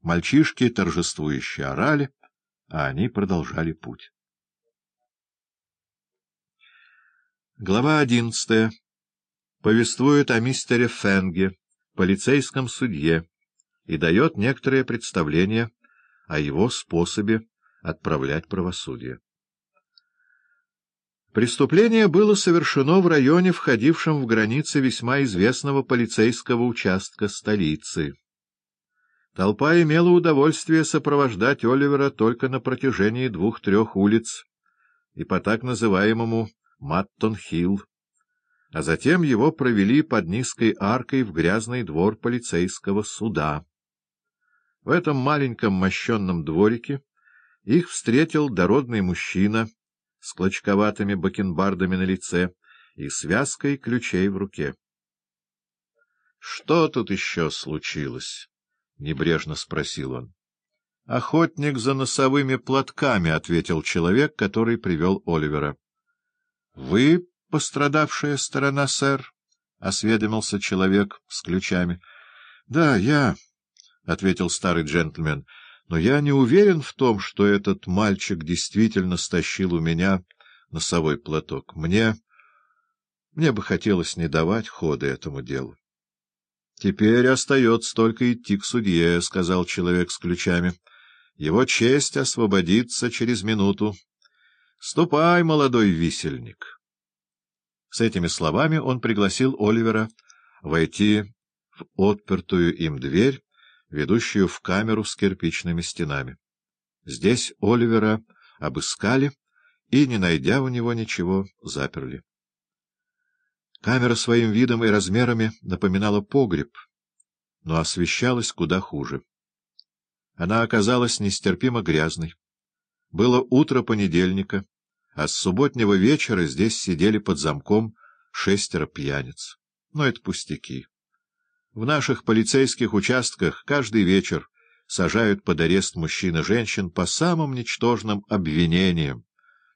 Мальчишки торжествующе орали, а они продолжали путь. Глава одиннадцатая. Повествует о мистере Фенге, полицейском судье, и дает некоторое представление о его способе отправлять правосудие. Преступление было совершено в районе, входившем в границы весьма известного полицейского участка столицы. Толпа имела удовольствие сопровождать Оливера только на протяжении двух-трех улиц и по так называемому Маттон-Хилл, а затем его провели под низкой аркой в грязный двор полицейского суда. В этом маленьком мощенном дворике их встретил дородный мужчина с клочковатыми бакенбардами на лице и связкой ключей в руке. — Что тут еще случилось? — небрежно спросил он. — Охотник за носовыми платками, — ответил человек, который привел Оливера. — Вы пострадавшая сторона, сэр? — осведомился человек с ключами. — Да, я, — ответил старый джентльмен, — но я не уверен в том, что этот мальчик действительно стащил у меня носовой платок. Мне... мне бы хотелось не давать хода этому делу. — Теперь остается только идти к судье, — сказал человек с ключами. — Его честь освободится через минуту. — Ступай, молодой висельник. С этими словами он пригласил Оливера войти в отпертую им дверь, ведущую в камеру с кирпичными стенами. Здесь Оливера обыскали и, не найдя у него ничего, заперли. Камера своим видом и размерами напоминала погреб, но освещалась куда хуже. Она оказалась нестерпимо грязной. Было утро понедельника, а с субботнего вечера здесь сидели под замком шестеро пьяниц. Но это пустяки. В наших полицейских участках каждый вечер сажают под арест мужчин и женщин по самым ничтожным обвинениям.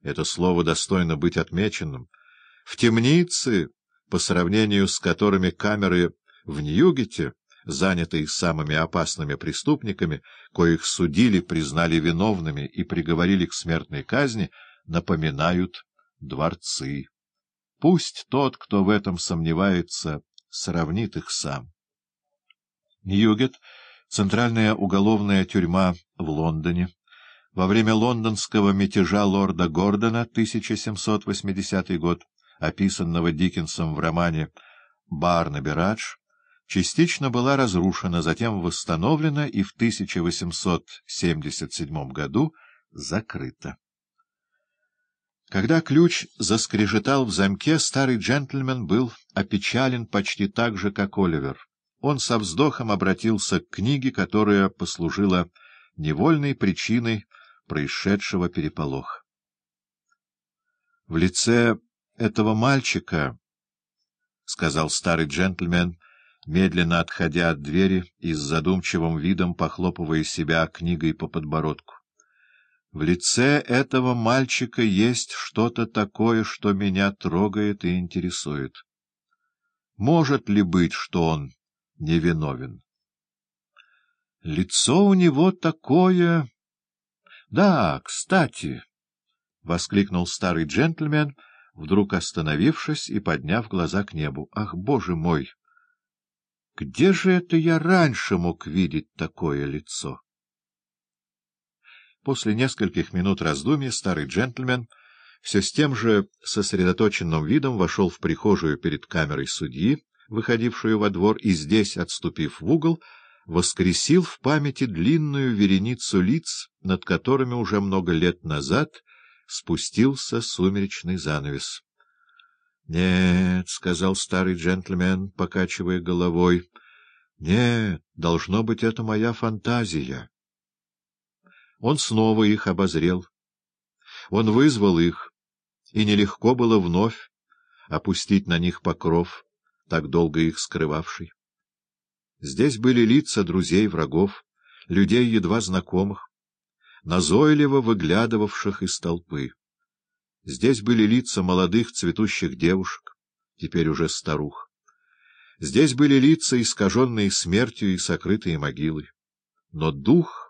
Это слово достойно быть отмеченным. В темнице, по сравнению с которыми камеры в Ньюгете, занятые самыми опасными преступниками, коих судили, признали виновными и приговорили к смертной казни, напоминают дворцы. Пусть тот, кто в этом сомневается, сравнит их сам. Ньюгет — центральная уголовная тюрьма в Лондоне. Во время лондонского мятежа лорда Гордона, 1780 год, описанного Диккенсом в романе «Барнаби Радж», частично была разрушена, затем восстановлена и в 1877 году закрыта. Когда ключ заскрежетал в замке, старый джентльмен был опечален почти так же, как Оливер он со вздохом обратился к книге, которая послужила невольной причиной происшедшего переполоха. В лице этого мальчика, — сказал старый джентльмен, медленно отходя от двери и с задумчивым видом похлопывая себя книгой по подбородку, — в лице этого мальчика есть что-то такое, что меня трогает и интересует. Может ли быть, что он невиновен. Лицо у него такое... Да, кстати, — воскликнул старый джентльмен, вдруг остановившись и подняв глаза к небу. Ах, боже мой! Где же это я раньше мог видеть такое лицо? После нескольких минут раздумья старый джентльмен все с тем же сосредоточенным видом вошел в прихожую перед камерой судьи, выходившую во двор, и здесь, отступив в угол, воскресил в памяти длинную вереницу лиц, над которыми уже много лет назад спустился сумеречный занавес. — Нет, — сказал старый джентльмен, покачивая головой, — нет, должно быть, это моя фантазия. Он снова их обозрел. Он вызвал их, и нелегко было вновь опустить на них покров так долго их скрывавший. Здесь были лица друзей, врагов, людей едва знакомых, назойливо выглядывавших из толпы. Здесь были лица молодых цветущих девушек, теперь уже старух. Здесь были лица, искаженные смертью и сокрытые могилой. но дух